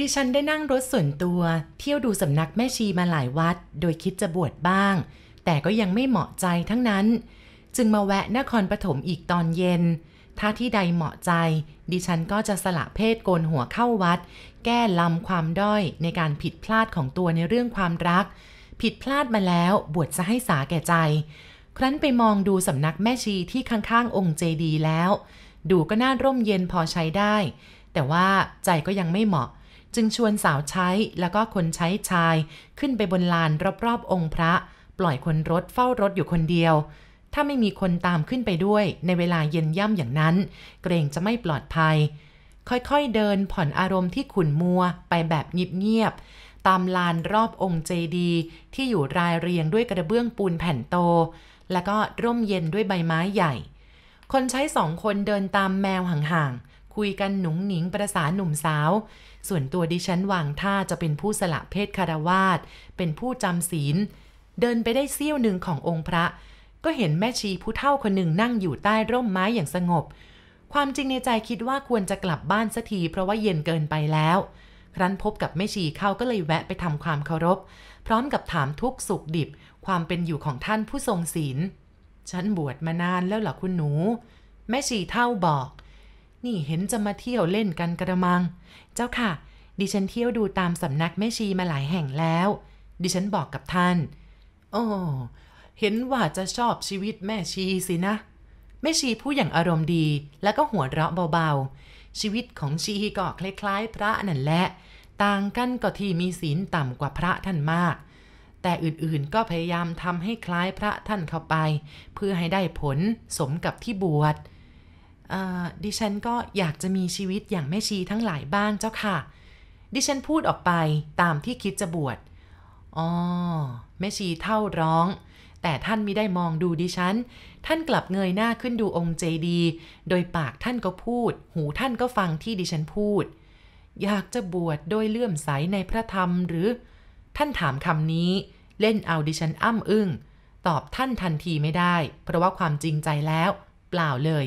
ดิฉันได้นั่งรถส่วนตัว เที่ยวดูสำนักแม่ชีมาหลายวัด โดยคิดจะบวชบ้าง แต่ก็ยังไม่เหมาะใจทั้งนั้น จึงมาแวะนครปฐมอีกตอนเย็น ถ้าที่ใดเหมาะใจ ดิฉันก็จะสละเพศโกนหัวเข้าวัด แก้ลำความด้อยในการผิดพลาดของตัวในเรื่องความรัก ผิดพลาดมาแล้วบวชจะให้สาแก่ใจ ครั้นไปมองดูสำนักแม่ชีที่ข้างๆ องค์เจดีแล้ว ดูก็น่าร่มเย็นพอใช้ได้ แต่ว่าใจก็ยังไม่เหมาะ จึงชวนสาวใช้แล้วก็คนใช้ชาย ขึ้นไปบนลานรอบๆองค์พระ ปล่อยคนรถเฝ้ารถอยู่คนเดียว ถ้าไม่มีคนตามขึ้นไปด้วยในเวลาเย็นย่ำอย่างนั้น เกรงจะไม่ปลอดภัย ค่อยๆเดินผ่อนอารมณ์ที่ขุ่นมัวไปแบบเงียบๆตามลานรอบองค์เจดีย์ที่อยู่รายเรียงด้วยกระเบื้องปูนแผ่นโต แล้วก็ร่มเย็นด้วยใบไม้ใหญ่ คนใช้สองคนเดินตามแมวห่างๆคุยกันหนุงหนิงประสานหนุ่มสาว ส่วนตัวดิฉันวางท่าจะเป็นผู้สละเพศคารวาสเป็นผู้จำศีล เดินไปได้เสี้ยวหนึ่งขององค์พระ ก็เห็นแม่ชีผู้เฒ่าคนหนึ่งนั่งอยู่ใต้ร่มไม้อย่างสงบ ความจริงในใจคิดว่าควรจะกลับบ้านสักทีเพราะว่าเย็นเกินไปแล้ว ครั้นพบกับแม่ชีเข้าก็เลยแวะไปทำความเคารพ พร้อมกับถามทุกสุขดิบ ความเป็นอยู่ของท่านผู้ทรงศีลฉันบวชมานานแล้วเหรอคุณหนู แม่ชีเท่าบอก นี่เห็นจะมาเที่ยวเล่นกันกระมัง เจ้าค่ะ ดิฉันเที่ยวดูตามสำนักแม่ชีมาหลายแห่งแล้ว ดิฉันบอกกับท่าน โอ้เห็นว่าจะชอบชีวิตแม่ชีสินะ แม่ชีพูดอย่างอารมณ์ดีแล้วก็หัวเราะเบาๆ ชีวิตของชีก็คล้ายๆ พระนั่นแหละ ต่างกันก็ที่มีศีลต่ำกว่าพระท่านมาก แต่อื่นๆก็พยายามทำให้คล้ายพระท่านเข้าไป เพื่อให้ได้ผลสมกับที่บวช ดิฉันก็อยากจะมีชีวิตอย่างแม่ชีทั้งหลายบ้างเจ้าค่ะ ดิฉันพูดออกไปตามที่คิดจะบวช อ๋อ แม่ชีเท่าร้อง แต่ท่านม่ได้มองดูดิฉัน ท่านกลับเงยหน้าขึ้นดูองค์เจดี โดยปากท่านก็พูด หูท่านก็ฟังที่ดิฉันพูด อยากจะบวชโดยเลื่อมใสในพระธรรมหรือ ท่านถามคำนี้ เล่นเอาดิฉันอ้ำอึง้ง ตอบท่านทันทีไม่ได้ เพราะว่าความจริงใจแล้ว เปล่าเลย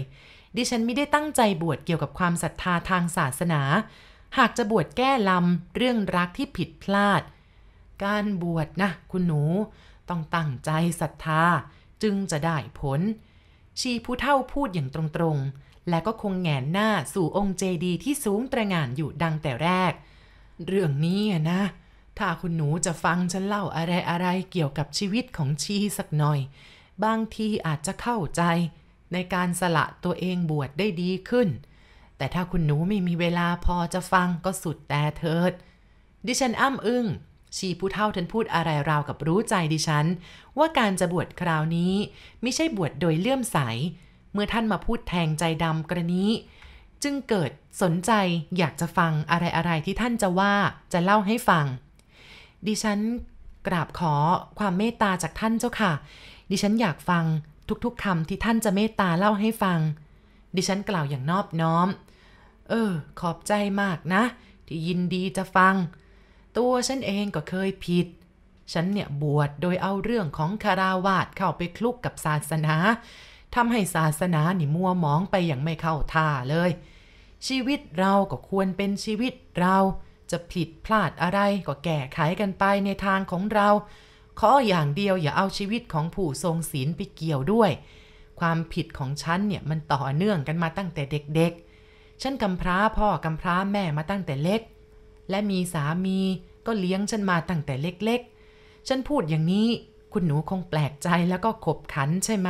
ดิฉันไม่ได้ตั้งใจบวชเกี่ยวกับความศรัทธาทางศาสนา หากจะบวชแก้ลำเรื่องรักที่ผิดพลาด การบวชนะคุณหนู ต้องตั้งใจศรัทธาจึงจะได้ผล ชีผู้เท่าพูดอย่างตรงๆ และก็คงแงนหน้าสู่องค์เจดีที่สูงตระหง่านอยู่ดังแต่แรก เรื่องนี้นะ ถ้าคุณหนูจะฟังฉันเล่าอะไรอะไรเกี่ยวกับชีวิตของชีสักหน่อย บางทีอาจจะเข้าใจ ในการสละตัวเองบวชได้ดีขึ้น แต่ถ้าคุณหนูไม่มีเวลาพอจะฟังก็สุดแต่เถิด ดิฉันอ้ำอึง้งชีผู้เท่าท่านพูดอะไรราวกับรู้ใจดิฉัน ว่าการจะบวชคราวนี้ไม่ใช่บวชโดยเลื่อมใส เมื่อท่านมาพูดแทงใจดำกรณีจึงเกิดสนใจอยากจะฟังอะไรอะไรที่ท่านจะว่าจะเล่าให้ฟัง ดิฉันกราบขอความเมตตาจากท่านเจ้าค่ะ ดิฉันอยากฟัง ทุกๆคำที่ท่านจะเมตตาเล่าให้ฟัง ดิฉันกล่าวอย่างนอบน้อม เออ ขอบใจมากนะ ที่ยินดีจะฟัง ตัวฉันเองก็เคยผิด ฉันเนี่ยบวชโดยเอาเรื่องของคาราวาสเข้าไปคลุกกับศาสนาทำให้ศาสนานี่มัวหมองไปอย่างไม่เข้าท่าเลย ชีวิตเราก็ควรเป็นชีวิตเราจะผิดพลาดอะไรก็แก้ไขกันไปในทางของเรา ขออย่างเดียวอย่าเอาชีวิตของผู้ทรงศีลไปเกี่ยวด้วย ความผิดของฉันเนี่ยมันต่อเนื่องกันมาตั้งแต่เด็กๆ ฉันกำพร้าพ่อกำพร้าแม่มาตั้งแต่เล็ก และมีสามีก็เลี้ยงฉันมาตั้งแต่เล็กๆ ฉันพูดอย่างนี้คุณหนูคงแปลกใจแล้วก็ขบขันใช่ไหม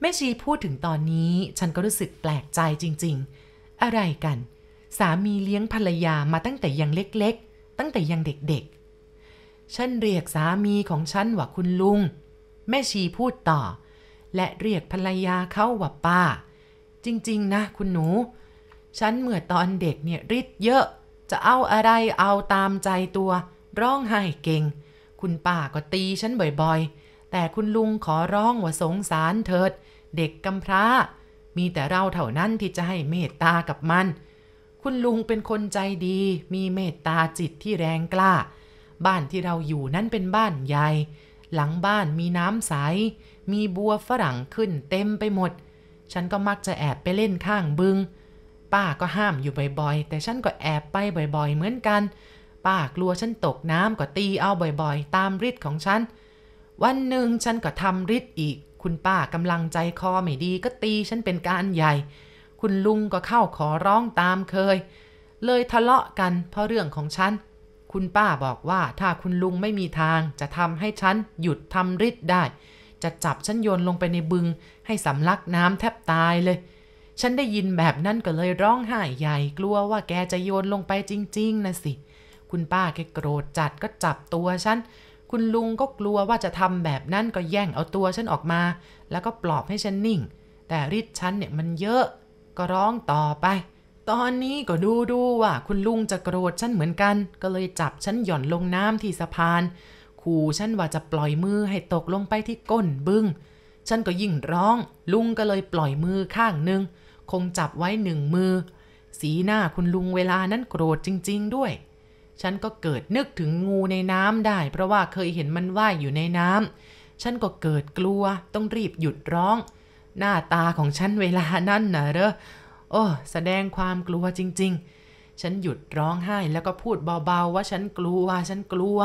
แม่ชีพูดถึงตอนนี้ฉันก็รู้สึกแปลกใจจริงๆ อะไรกัน สามีเลี้ยงภรรยามาตั้งแต่ยังเล็กๆ ตั้งแต่ยังเด็กๆ ฉันเรียกสามีของฉันว่าคุณลุง แม่ชีพูดต่อ และเรียกภรรยาเขาว่าป้า จริง ๆ นะ คุณหนู ฉันเมื่อตอนเด็กเนี่ยริดเยอะ จะเอาอะไรเอาตามใจตัว ร้องไห้เก่ง คุณป้าก็ตีฉันบ่อยๆ แต่คุณลุงขอร้องว่าสงสารเถิด เด็กกำพร้า มีแต่เราเท่านั้นที่จะให้เมตตากับมัน คุณลุงเป็นคนใจดี มีเมตตาจิตที่แรงกล้า บ้านที่เราอยู่นั้นเป็นบ้านใหญ่ หลังบ้านมีน้ำใส มีบัวฝรั่งขึ้นเต็มไปหมด ฉันก็มักจะแอบไปเล่นข้างบึง ป้าก็ห้ามอยู่บ่อยๆ แต่ฉันก็แอบไปบ่อยๆ เหมือนกัน ป้ากลัวฉันตกน้ำก็ตีเอาบ่อยๆ ตามฤทธิ์ของฉัน วันหนึ่งฉันก็ทำฤทธิ์อีก คุณป้ากำลังใจคอไม่ดีก็ตีฉันเป็นการใหญ่ คุณลุงก็เข้าขอร้องตามเคย เลยทะเลาะกันเพราะเรื่องของฉัน คุณป้าบอกว่าถ้าคุณลุงไม่มีทางจะทำให้ฉันหยุดทำฤทธิ์ได้ จะจับฉันโยนลงไปในบึง ให้สำลักน้ำแทบตายเลย ฉันได้ยินแบบนั้นก็เลยร้องไห้ใหญ่กลัวว่าแกจะโยนลงไปจริง ๆนะสิ คุณป้าแกโกรธจัดก็จับตัวฉัน คุณลุงก็กลัวว่าจะทำแบบนั้นก็แย่งเอาตัวฉันออกมา แล้วก็ปลอบให้ฉันนิ่ง แต่ฤทธิ์ฉันเนี่ยมันเยอะ ก็ร้องต่อไป ตอนนี้ก็ดูดูว่าคุณลุงจะโกรธฉันเหมือนกัน ก็เลยจับฉันหย่อนลงน้ำที่สะพาน ขู่ฉันว่าจะปล่อยมือให้ตกลงไปที่ก้นบึง้ง ฉันก็ยิ่งร้อง ลุงก็เลยปล่อยมือข้างหนึ่ง คงจับไว้หนึ่งมือ สีหน้าคุณลุงเวลานั้นโกรธจริง ๆ ด้วย ฉันก็เกิดนึกถึงงูในน้ำได้ เพราะว่าเคยเห็นมันว่ายอยู่ในน้ำ ฉันก็เกิดกลัวต้องรีบหยุดร้อง หน้าตาของฉันเวลานั้นนะเรอ โอ้แสดงความกลัวจริง ๆ ฉันหยุดร้องไห้แล้วก็พูดเบาๆ ว่าฉันกลัว ฉันกลัว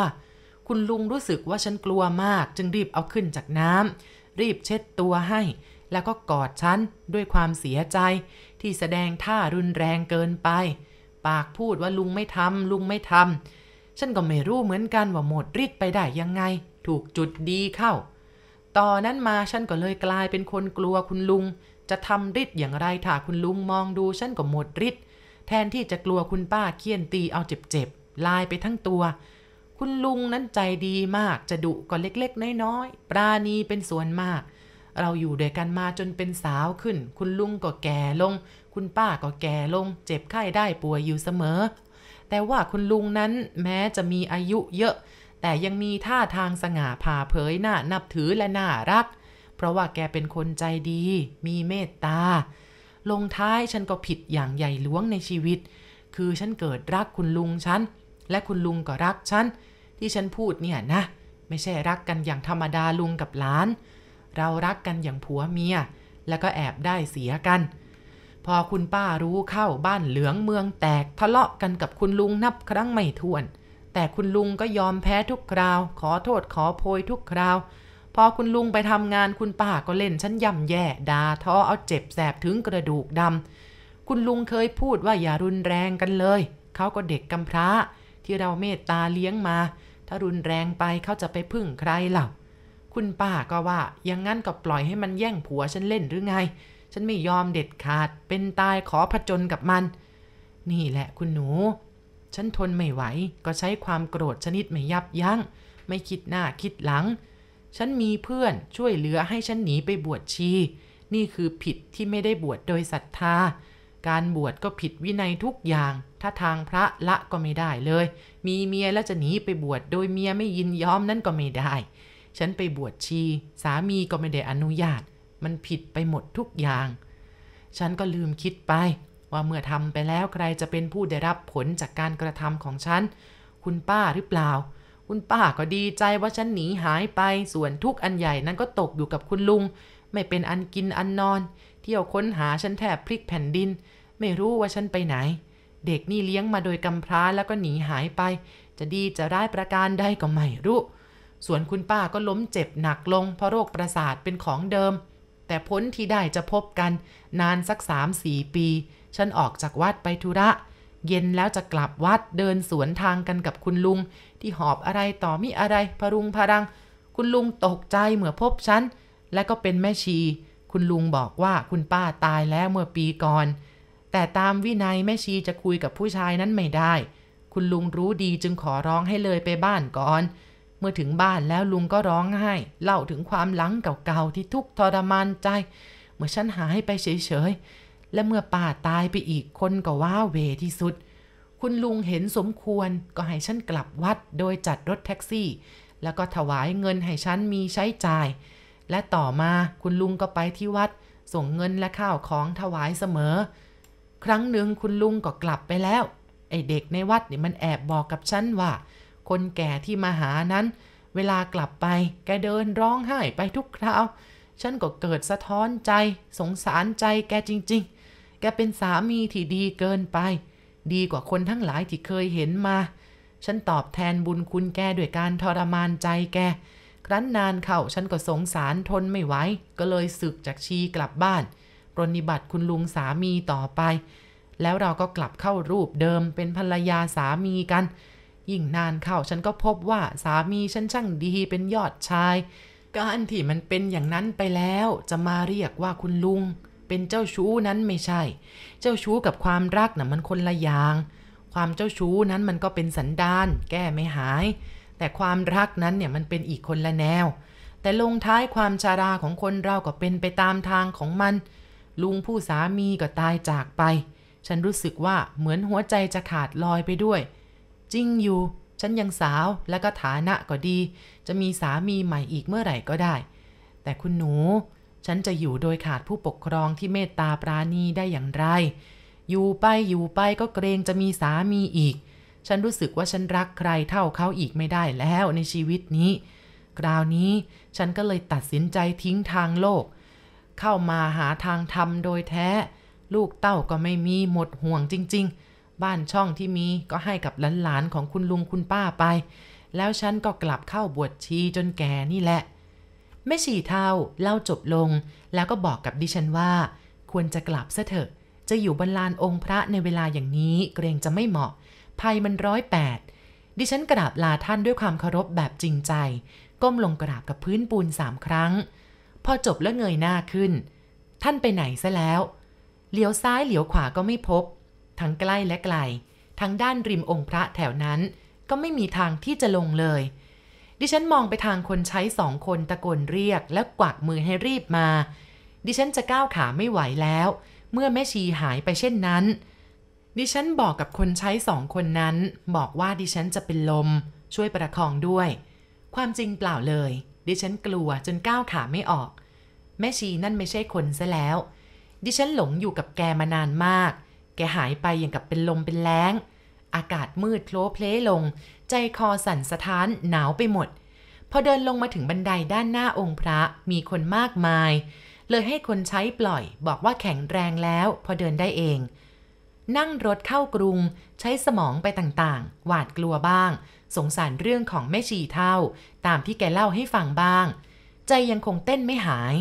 คุณลุงรู้สึกว่าฉันกลัวมาก จึงรีบเอาขึ้นจากน้ำรีบเช็ดตัวให้ แล้วก็กอดฉันด้วยความเสียใจ ที่แสดงท่ารุนแรงเกินไป ปากพูดว่าลุงไม่ทำลุงไม่ทำฉันก็ไม่รู้เหมือนกันว่าหมดฤทธิ์ไปได้ยังไง ถูกจุดดีเข้า ต่อนนั้นมาฉันก็เลยกลายเป็นคนกลัวคุณลุง จะทำฤทธิ์อย่างไรถ้าคุณลุงมองดูฉันก็หมดฤทธิ์แทนที่จะกลัวคุณป้าเคี่ยนตีเอาเจ็บๆลายไปทั้งตัว คุณลุงนั้นใจดีมากจะดุก็เล็กๆน้อยๆปราณีเป็นส่วนมาก เราอยู่ด้วยกันมาจนเป็นสาวขึ้น คุณลุงก็แก่ลง คุณป้าก็แก่ลง เจ็บไข้ได้ป่วยอยู่เสมอ แต่ว่าคุณลุงนั้นแม้จะมีอายุเยอะ แต่ยังมีท่าทางสง่าผ่าเผยหน้านับถือและน่ารัก ราะว่าแกเป็นคนใจดี มีเมตตา ลงท้ายฉันก็ผิดอย่างใหญ่หลวงในชีวิต คือฉันเกิดรักคุณลุงฉัน และคุณลุงก็รักฉัน ที่ฉันพูดเนี่ยนะ ไม่ใช่รักกันอย่างธรรมดาลุงกับหลาน เรารักกันอย่างผัวเมีย แล้วก็แอบได้เสียกัน พอคุณป้ารู้เข้าบ้านเหลืองเมืองแตกทะเลาะกันกับคุณลุงนับครั้งไม่ถ้วน แต่คุณลุงก็ยอมแพ้ทุกคราว ขอโทษขอโพยทุกคราว พอคุณลุงไปทำงานคุณป้าก็เล่นฉันย่ำแย่ด่าท้อเอาเจ็บแสบถึงกระดูกดำคุณลุงเคยพูดว่าอย่ารุนแรงกันเลย เขาก็เด็กกำพร้า ที่เราเมตตาเลี้ยงมา ถ้ารุนแรงไปเขาจะไปพึ่งใครล่าคุณป้าก็ว่าอย่างงั้นก็ปล่อยให้มันแย่งผัวฉันเล่นหรือไง ฉันไม่ยอมเด็ดขาด เป็นตายขอผจญกับมัน นี่แหละคุณหนู ฉันทนไม่ไหว ก็ใช้ความโกรธชนิดไม่ยับยัง้ง ไม่คิดหน้าคิดหลัง ฉันมีเพื่อนช่วยเหลือให้ฉันหนีไปบวชชี นี่คือผิดที่ไม่ได้บวชโดยศรัทธา การบวชก็ผิดวินัยทุกอย่าง ถ้าทางพระละก็ไม่ได้เลย มีเมียแล้วจะหนีไปบวชโดยเมียไม่ยินยอมนั่นก็ไม่ได้ ฉันไปบวชชี สามีก็ไม่ได้อนุญาต มันผิดไปหมดทุกอย่าง ฉันก็ลืมคิดไปว่าเมื่อทำไปแล้วใครจะเป็นผู้ได้รับผลจากการกระทำของฉัน คุณป้าหรือเปล่า คุณป้าก็ดีใจว่าฉันหนีหายไป ส่วนทุกอันใหญ่นั้นก็ตกอยู่กับคุณลุง ไม่เป็นอันกินอันนอน เที่ยวค้นหาฉันแทบพลิกแผ่นดิน ไม่รู้ว่าฉันไปไหน เด็กนี่เลี้ยงมาโดยกำพร้าแล้วก็หนีหายไป จะดีจะร้ายประการใดก็ไม่รู้ ส่วนคุณป้าก็ล้มเจ็บหนักลงเพราะโรคประสาทเป็นของเดิม แต่พ้นที่ได้จะพบกัน นานสักสามสี่ปี ฉันออกจากวัดไปธุระ เย็นแล้วจะกลับวัดเดินสวนทางกันกับคุณลุง ที่หอบอะไรต่อมิอะไรพรุงพรัง คุณลุงตกใจเมื่อพบฉัน และก็เป็นแม่ชี คุณลุงบอกว่าคุณป้าตายแล้วเมื่อปีก่อน แต่ตามวินัยแม่ชีจะคุยกับผู้ชายนั้นไม่ได้ คุณลุงรู้ดีจึงขอร้องให้เลยไปบ้านก่อน เมื่อถึงบ้านแล้วลุงก็ร้องไห้เล่าถึงความหลังเก่าๆที่ทุกทรมานใจ เมื่อฉันหายไปเฉยๆ และเมื่อป้าตายไปอีกคนก็ว้าเวที่สุด คุณลุงเห็นสมควรก็ให้ฉันกลับวัดโดยจัดรถแท็กซี่ แล้วก็ถวายเงินให้ฉันมีใช้จ่าย และต่อมาคุณลุงก็ไปที่วัด ส่งเงินและข้าวของถวายเสมอ ครั้งหนึ่งคุณลุงก็กลับไปแล้ว ไอเด็กในวัดเนี่ยมันแอบบอกกับฉันว่า คนแก่ที่มาหานั้น เวลากลับไปแกเดินร้องไห้ไปทุกคราว ฉันก็เกิดสะท้อนใจ สงสารใจแกจริง ๆ แกเป็นสามีที่ดีเกินไป ดีกว่าคนทั้งหลายที่เคยเห็นมา ฉันตอบแทนบุญคุณแกด้วยการทรมานใจแก ครั้นนานเข้าฉันก็สงสารทนไม่ไหว ก็เลยสึกจากชีกลับบ้านปรนนิบัติคุณลุงสามีต่อไป แล้วเราก็กลับเข้ารูปเดิมเป็นภรรยาสามีกัน ยิ่งนานเข้าฉันก็พบว่าสามีฉันช่างดีเป็นยอดชาย การที่มันเป็นอย่างนั้นไปแล้วจะมาเรียกว่าคุณลุง เป็นเจ้าชู้นั้นไม่ใช่ เจ้าชู้กับความรักน่ะมันคนละอย่าง ความเจ้าชู้นั้นมันก็เป็นสันดาน แก้ไม่หาย แต่ความรักนั้นเนี่ยมันเป็นอีกคนละแนว แต่ลงท้ายความชาราของคนเราก็เป็นไปตามทางของมัน ลุงผู้สามีก็ตายจากไป ฉันรู้สึกว่าเหมือนหัวใจจะขาดลอยไปด้วย จริงอยู่ ฉันยังสาวและก็ฐานะก็ดี จะมีสามีใหม่อีกเมื่อไหร่ก็ได้ แต่คุณหนู ฉันจะอยู่โดยขาดผู้ปกครองที่เมตตาปราณีได้อย่างไร อยู่ไปอยู่ไปก็เกรงจะมีสามีอีก ฉันรู้สึกว่าฉันรักใครเท่าเขาอีกไม่ได้แล้วในชีวิตนี้ คราวนี้ฉันก็เลยตัดสินใจทิ้งทางโลก เข้ามาหาทางธรรมโดยแท้ ลูกเต้าก็ไม่มีหมดห่วงจริง ๆ บ้านช่องที่มีก็ให้กับหลานๆของคุณลุงคุณป้าไป แล้วฉันก็กลับเข้าบวชชีจนแก่นี่แหละ แม่ชีเท่าเล่าจบลง แล้วก็บอกกับดิฉันว่า ควรจะกลับซะเถอะ จะอยู่บนลานองค์พระในเวลาอย่างนี้เกรงจะไม่เหมาะ ภัยมันร้อยแปดดิฉันกราบลาท่านด้วยความเคารพแบบจริงใจ ก้มลงกราบกับพื้นปูนสามครั้ง พอจบแล้วเงยหน้าขึ้น ท่านไปไหนซะแล้วเหลียวซ้ายเหลียวขวาก็ไม่พบ ทั้งใกล้และไกล ทั้งด้านริมองค์พระแถวนั้น ก็ไม่มีทางที่จะลงเลย ดิฉันมองไปทางคนใช้สองคนตะโกนเรียกและกวักมือให้รีบมา ดิฉันจะก้าวขาไม่ไหวแล้ว เมื่อแม่ชีหายไปเช่นนั้น ดิฉันบอกกับคนใช้สองคนนั้น บอกว่าดิฉันจะเป็นลม ช่วยประคองด้วย ความจริงเปล่าเลย ดิฉันกลัวจนก้าวขาไม่ออก แม่ชีนั่นไม่ใช่คนซะแล้ว ดิฉันหลงอยู่กับแกมานานมาก แกหายไปอย่างกับเป็นลมเป็นแล้ง อากาศมืดโผล่เพลลง ใจคอสั่นสะท้านหนาวไปหมด พอเดินลงมาถึงบันไดด้านหน้าองค์พระมีคนมากมาย เลยให้คนใช้ปล่อย บอกว่าแข็งแรงแล้ว พอเดินได้เอง นั่งรถเข้ากรุง ใช้สมองไปต่างๆ หวาดกลัวบ้าง สงสารเรื่องของแม่ชีเท่า ตามที่แกเล่าให้ฟังบ้าง ใจยังคงเต้นไม่หาย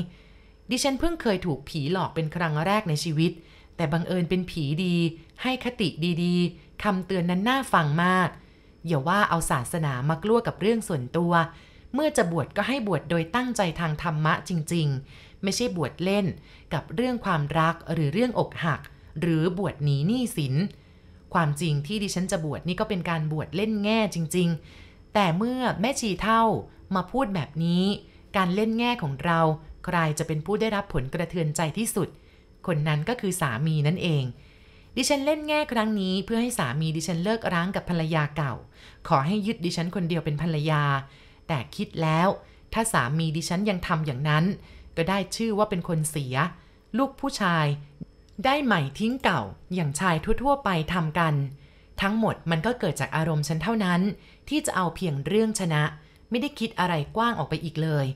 ดิฉันเพิ่งเคยถูกผีหลอกเป็นครั้งแรกในชีวิต แต่บังเอิญเป็นผีดี ให้คติดีๆ คำเตือนนั้นน่าฟังมาก อย่าว่าเอาศาสนามากลัวกับเรื่องส่วนตัว เมื่อจะบวชก็ให้บวชโดยตั้งใจทางธรรมะจริง ๆ ไม่ใช่บวชเล่น กับเรื่องความรักหรือเรื่องอกหัก หรือบวชหนีหนี้สิน ความจริงที่ดิฉันจะบวชนี่ก็เป็นการบวชเล่นแง่จริง ๆ แต่เมื่อแม่ชีเท่ามาพูดแบบนี้ การเล่นแง่ของเราใครจะเป็นผู้ได้รับผลกระเทือนใจที่สุด คนนั้นก็คือสามีนั่นเอง ดิฉันเล่นแง่ครั้งนี้เพื่อให้สามีดิฉันเลิกร้างกับภรรยาเก่า ขอให้ยึดดิฉันคนเดียวเป็นภรรยา แต่คิดแล้ว ถ้าสามีดิฉันยังทำอย่างนั้น ก็ได้ชื่อว่าเป็นคนเสีย ลูกผู้ชาย ได้ใหม่ทิ้งเก่า อย่างชายทั่วๆไปทำกัน ทั้งหมดมันก็เกิดจากอารมณ์ฉันเท่านั้น ที่จะเอาเพียงเรื่องชนะ ไม่ได้คิดอะไรกว้างออกไปอีกเลย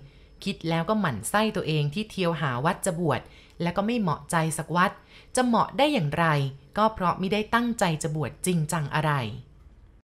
คิดแล้วก็หมั่นไส้ตัวเองที่เที่ยวหาวัดจะบวชแล้วก็ไม่เหมาะใจสักวัด จะเหมาะได้อย่างไร ก็เพราะไม่ได้ตั้งใจจะบวชจริงจังอะไร